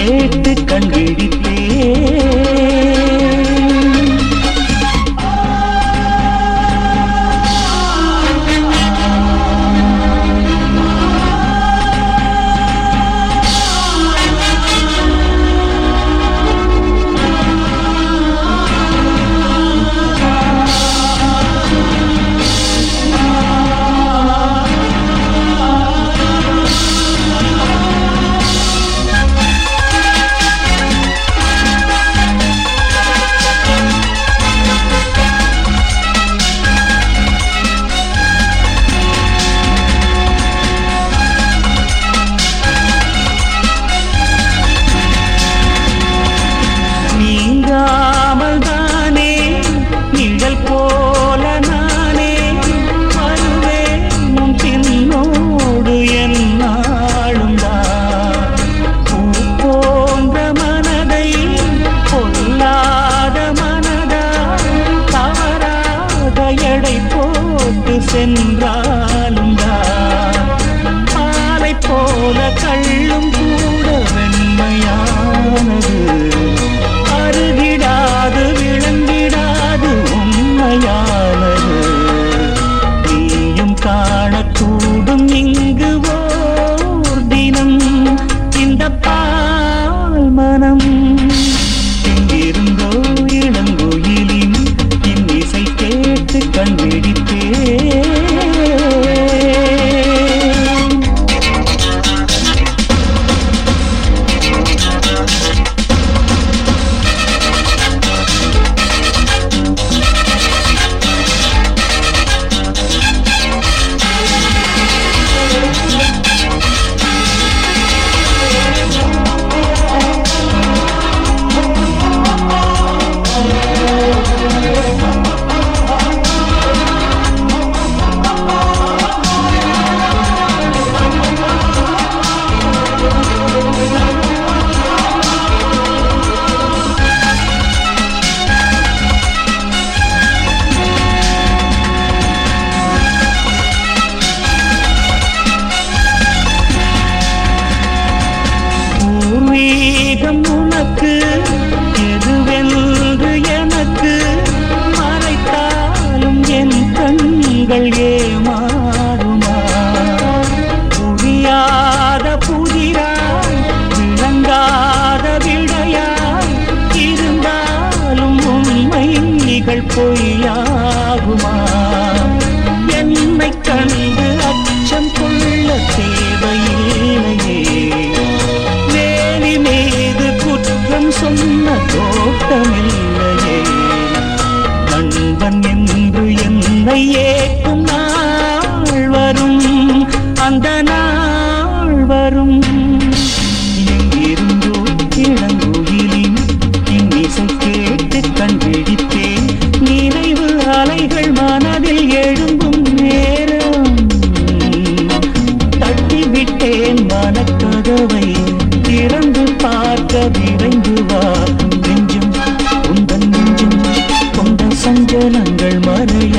கேட்டு கண்டு கண்கள் ஏமாறுமா? புரியாத புதிராய் விளங்காத விடையாய் இருந்தாலும் உண்மை நிகழ் பொய்யாகுமா? என்னை கண்டு அச்சம் கொள்ள தேவையில்லையே. வேலி மீது குற்றம் சொன்ன தோட்டமில்லை. வரும். எங்கிருந்தோ இளங்குயிலின் இன்னிசை கேட்டு கண்பிடித்தேன். நினைவு அலைகள் மனதில் எழும்பும் நேரம். தட்டிவிட்டேன் மனக்கதவை. திறந்து பார்க்க விரைந்து வா. நெஞ்சும் உந்தன் நெஞ்சும் கொண்ட சஞ்சலங்கள் மறைய.